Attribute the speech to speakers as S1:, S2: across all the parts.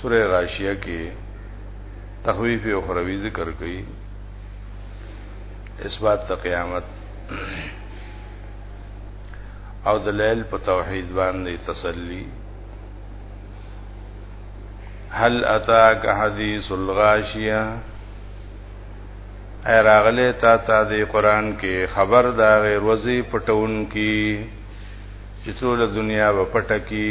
S1: سوره غاشیه کې تخویف اخروی ذکر کړي اثبات ته قیامت او د لیل په توحید باندې تسلی هل اتاک حدیث الغاشیه اے راغله تا تا دی قران کې خبر دا غیر وزي پټون کې چې ټول دنیا په پټه کې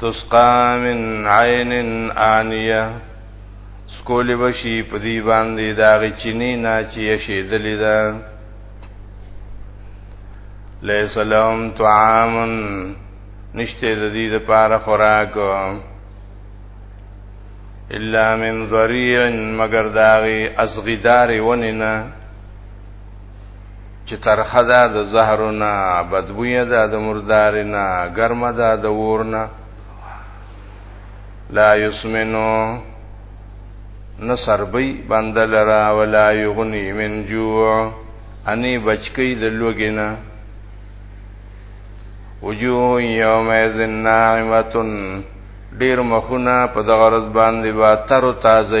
S1: تسقا من عین آنیه سکول بشی په دی باندې داغه چینی نه چې شي دلی دا لیس لهم طعام نشته د دې لپاره خوراک الا من ذریع مگر داغي اصغدار وننه چې ترخه ده د زهرو نه بدبویه ده د مردارې نه ګرمه ده د اور نه لا یسمنو نه سربی بنده لرا ولا یغنی من جوع انی بچکی د لوګې نه وجوه یومئذ ناعمه ډیر مخونه په دغه ورځ باندې با تر تازه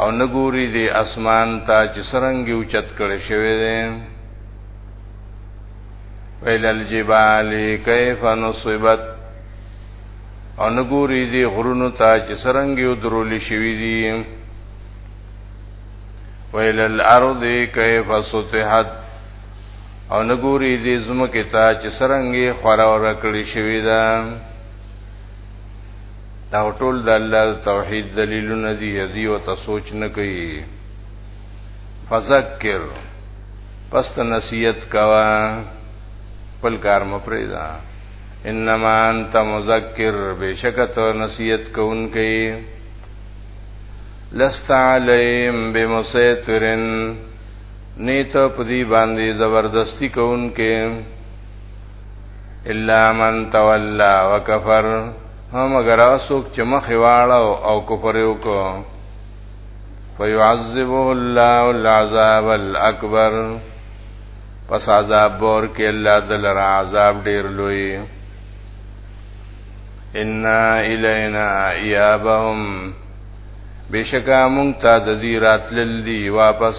S1: او نګوري دی اسمان ته چې سرنګي اوچت کړي شوی دی ویل الجبال کیف نصبت او نګوري دی غرونو ته چې سرنګي درول شوی دی ویل الارض کیف سطحت او نګوري دی زمکه ته چې سرنګي خورا ورکړي شوی دی دا ټول د الله توحید دلیلونه دي یذي او ته سوچ نه کوي فذکر پس ته نصیحت کوا خپل کار مپری دا انما انت مذکر بشکته نصیحت کوونکی لست علیم بمسیطرن نیته پدی باندې زبردستی کوونکی الا من تولى وكفر هم اگر اسوک چې مخ واړه او کفر وکړو فيعذبه الله العذاب الاكبر پس عذاب بور کې الله دل را عذاب ډیر لوی ان الینا ایابهم بشکا مونږ ته د دې راتلل دی واپس